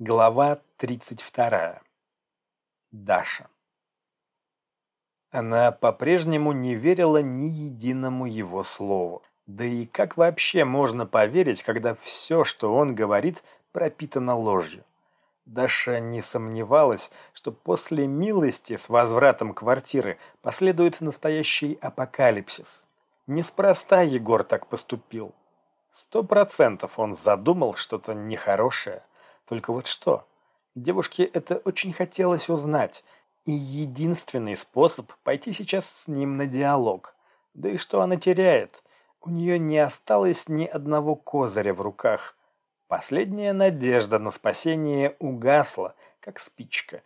Глава 32. Даша. Она по-прежнему не верила ни единому его слову. Да и как вообще можно поверить, когда все, что он говорит, пропитано ложью? Даша не сомневалась, что после милости с возвратом квартиры последует настоящий апокалипсис. Неспроста Егор так поступил. Сто процентов он задумал что-то нехорошее – только вот что? Девушке это очень хотелось узнать, и единственный способ пойти сейчас с ним на диалог. Да и что она теряет? У нее не осталось ни одного козыря в руках. Последняя надежда на спасение угасла, как спичка.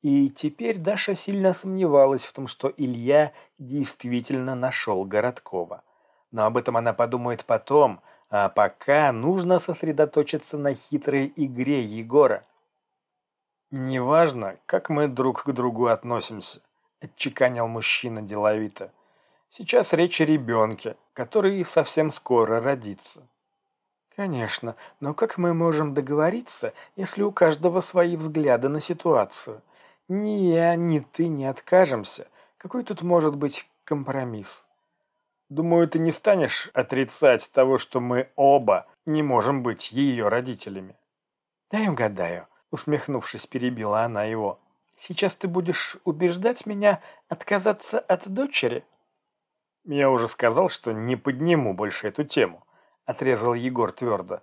И теперь Даша сильно сомневалась в том, что Илья действительно нашел Городкова. Но об этом она подумает потом, а пока нужно сосредоточиться на хитрой игре Егора. «Неважно, как мы друг к другу относимся», – отчеканил мужчина деловито. «Сейчас речь о ребенке, который совсем скоро родится». «Конечно, но как мы можем договориться, если у каждого свои взгляды на ситуацию? Ни я, ни ты не откажемся. Какой тут может быть компромисс?» Думаю, ты не станешь отрицать того, что мы оба не можем быть ее родителями. Дай угадаю, усмехнувшись, перебила она его. Сейчас ты будешь убеждать меня отказаться от дочери? Я уже сказал, что не подниму больше эту тему, отрезал Егор твердо.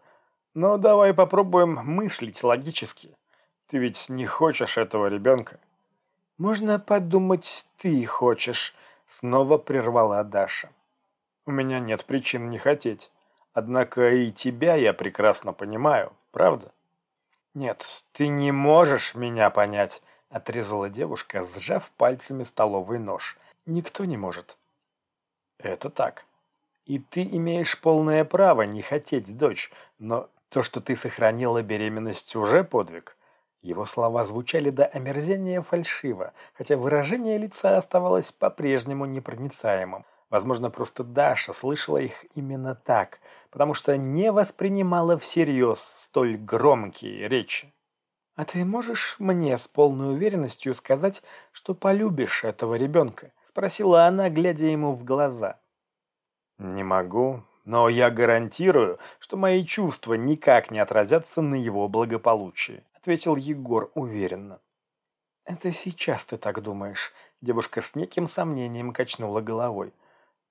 Но давай попробуем мыслить логически. Ты ведь не хочешь этого ребенка. Можно подумать, ты хочешь, снова прервала Даша. У меня нет причин не хотеть. Однако и тебя я прекрасно понимаю, правда? Нет, ты не можешь меня понять, отрезала девушка, сжав пальцами столовый нож. Никто не может. Это так. И ты имеешь полное право не хотеть дочь, но то, что ты сохранила беременность, уже подвиг. Его слова звучали до омерзения фальшиво, хотя выражение лица оставалось по-прежнему непроницаемым. Возможно, просто Даша слышала их именно так, потому что не воспринимала всерьез столь громкие речи. «А ты можешь мне с полной уверенностью сказать, что полюбишь этого ребенка?» – спросила она, глядя ему в глаза. «Не могу, но я гарантирую, что мои чувства никак не отразятся на его благополучии», – ответил Егор уверенно. «Это сейчас ты так думаешь?» – девушка с неким сомнением качнула головой.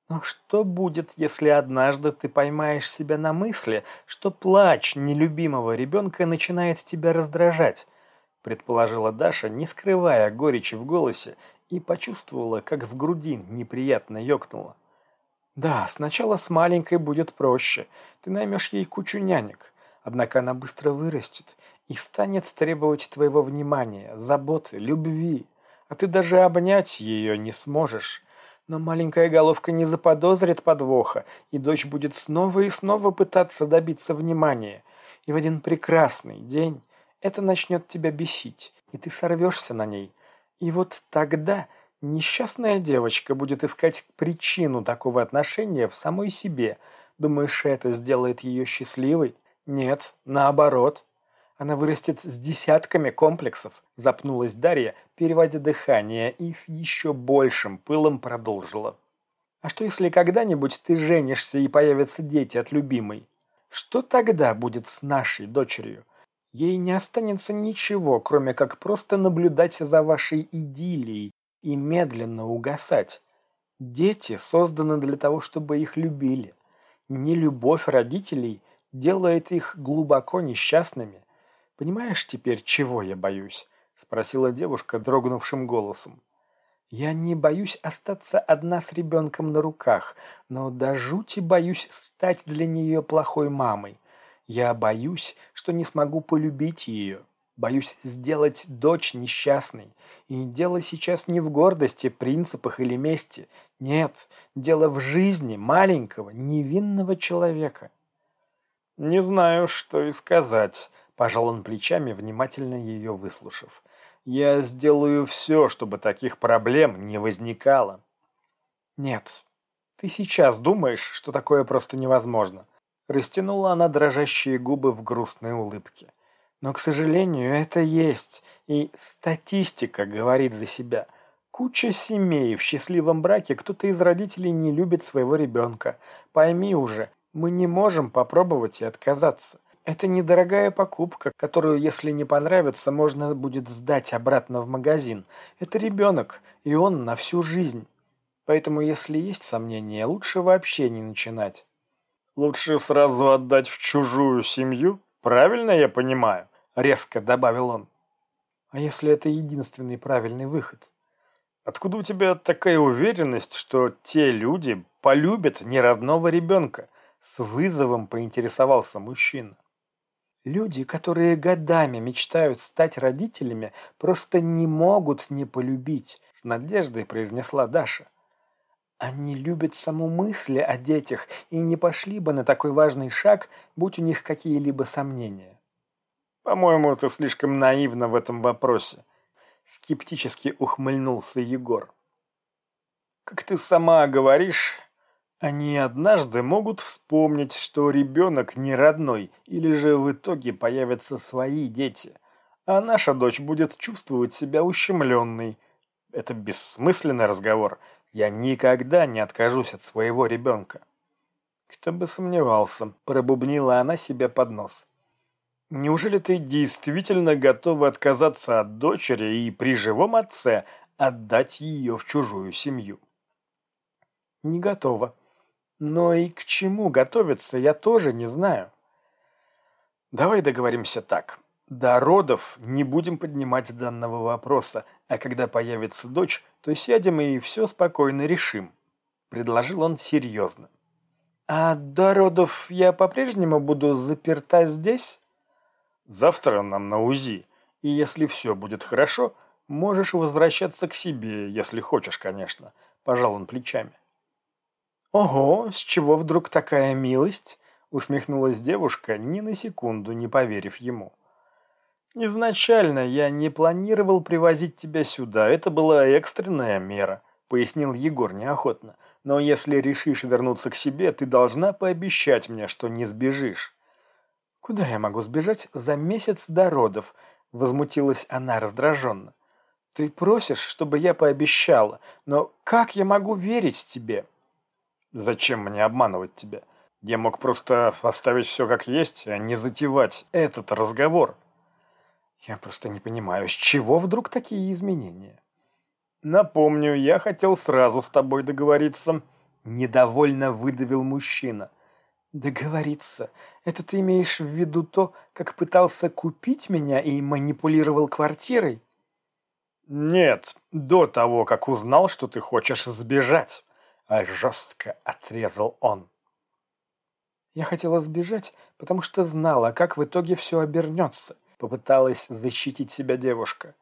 Но что будет, если однажды ты поймаешь себя на мысли, что плач нелюбимого ребенка начинает тебя раздражать? Предположила Даша, не скрывая горечи в голосе, и почувствовала, как в груди неприятно ёкнуло. Да, сначала с маленькой будет проще. Ты наймешь ей кучу нянек. Однако она быстро вырастет и станет требовать твоего внимания, заботы, любви. А ты даже обнять ее не сможешь. Но маленькая головка не заподозрит подвоха, и дочь будет снова и снова пытаться добиться внимания. И в один прекрасный день это начнет тебя бесить, и ты сорвешься на ней. И вот тогда несчастная девочка будет искать причину такого отношения в самой себе. Думаешь, это сделает ее счастливой? Нет, наоборот. Она вырастет с десятками комплексов, запнулась Дарья, переводя дыхание, и с еще большим пылом продолжила. А что если когда-нибудь ты женишься и появятся дети от любимой? Что тогда будет с нашей дочерью? Ей не останется ничего, кроме как просто наблюдать за вашей идиллией и медленно угасать. Дети созданы для того, чтобы их любили. Нелюбовь родителей делает их глубоко несчастными. Понимаешь теперь, чего я боюсь? Спросила девушка дрогнувшим голосом. Я не боюсь остаться одна с ребенком на руках, но до жути боюсь стать для нее плохой мамой. Я боюсь, что не смогу полюбить ее. Боюсь сделать дочь несчастной. И дело сейчас не в гордости, принципах или мести. Нет, дело в жизни маленького, невинного человека. «Не знаю, что и сказать», Пожал он плечами, внимательно ее выслушав. «Я сделаю все, чтобы таких проблем не возникало». «Нет, ты сейчас думаешь, что такое просто невозможно». Растянула она дрожащие губы в грустной улыбке. Но, к сожалению, это есть, и статистика говорит за себя. Куча семей в счастливом браке, кто-то из родителей не любит своего ребенка. Пойми уже, мы не можем попробовать и отказаться. Это недорогая покупка, которую, если не понравится, можно будет сдать обратно в магазин. Это ребенок, и он на всю жизнь. Поэтому, если есть сомнения, лучше вообще не начинать. Лучше сразу отдать в чужую семью? Правильно я понимаю? Резко добавил он. А если это единственный правильный выход? Откуда у тебя такая уверенность, что те люди полюбят неродного ребенка? С вызовом поинтересовался мужчина. Люди, которые годами мечтают стать родителями, просто не могут не полюбить, с надеждой произнесла Даша. Они любят саму мысли о детях и не пошли бы на такой важный шаг, будь у них какие-либо сомнения. По-моему, ты слишком наивна в этом вопросе. Скептически ухмыльнулся Егор. Как ты сама говоришь, они однажды могут вспомнить, что ребенок не родной, или же в итоге появятся свои дети, а наша дочь будет чувствовать себя ущемленной. Это бессмысленный разговор. Я никогда не откажусь от своего ребенка. Кто бы сомневался, пробубнила она себе под нос. Неужели ты действительно готова отказаться от дочери и при живом отце отдать ее в чужую семью? Не готова, но и к чему готовиться, я тоже не знаю. Давай договоримся так. До родов не будем поднимать данного вопроса, а когда появится дочь, то сядем и все спокойно решим. Предложил он серьезно. А до родов я по-прежнему буду заперта здесь? Завтра нам на УЗИ, и если все будет хорошо, можешь возвращаться к себе, если хочешь, конечно. Пожал он плечами. «Ого, с чего вдруг такая милость?» — усмехнулась девушка, ни на секунду не поверив ему. «Изначально я не планировал привозить тебя сюда, это была экстренная мера», — пояснил Егор неохотно. «Но если решишь вернуться к себе, ты должна пообещать мне, что не сбежишь». «Куда я могу сбежать за месяц до родов?» — возмутилась она раздраженно. «Ты просишь, чтобы я пообещала, но как я могу верить тебе?» Зачем мне обманывать тебя? Я мог просто оставить все как есть, а не затевать этот разговор. Я просто не понимаю, с чего вдруг такие изменения? Напомню, я хотел сразу с тобой договориться. Недовольно выдавил мужчина. Договориться? Это ты имеешь в виду то, как пытался купить меня и манипулировал квартирой? Нет, до того, как узнал, что ты хочешь сбежать а жестко отрезал он. Я хотела сбежать, потому что знала, как в итоге все обернется, попыталась защитить себя девушка.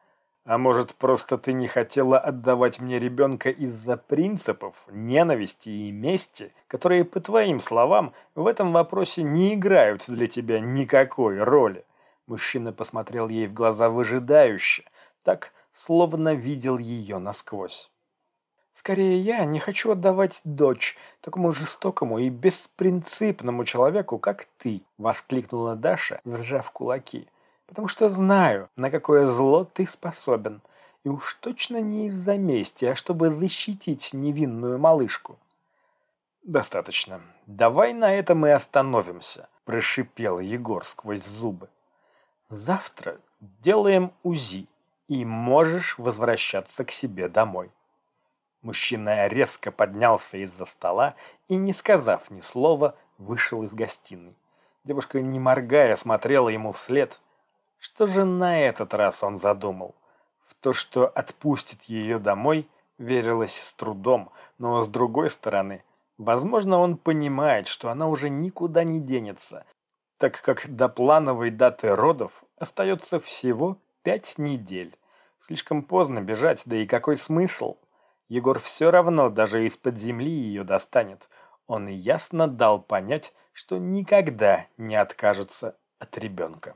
А может, просто ты не хотела отдавать мне ребенка из-за принципов, ненависти и мести, которые, по твоим словам, в этом вопросе не играют для тебя никакой роли? Мужчина посмотрел ей в глаза выжидающе, так, словно видел ее насквозь. Скорее я не хочу отдавать дочь такому жестокому и беспринципному человеку, как ты, воскликнула Даша, сжав кулаки. Потому что знаю, на какое зло ты способен. И уж точно не из-за мести, а чтобы защитить невинную малышку. Достаточно. Давай на этом и остановимся, прошипел Егор сквозь зубы. Завтра делаем УЗИ, и можешь возвращаться к себе домой. Мужчина резко поднялся из-за стола и, не сказав ни слова, вышел из гостиной. Девушка, не моргая, смотрела ему вслед. Что же на этот раз он задумал? В то, что отпустит ее домой, верилось с трудом, но с другой стороны, возможно, он понимает, что она уже никуда не денется, так как до плановой даты родов остается всего пять недель. Слишком поздно бежать, да и какой смысл? Егор все равно даже из-под земли ее достанет. Он ясно дал понять, что никогда не откажется от ребенка.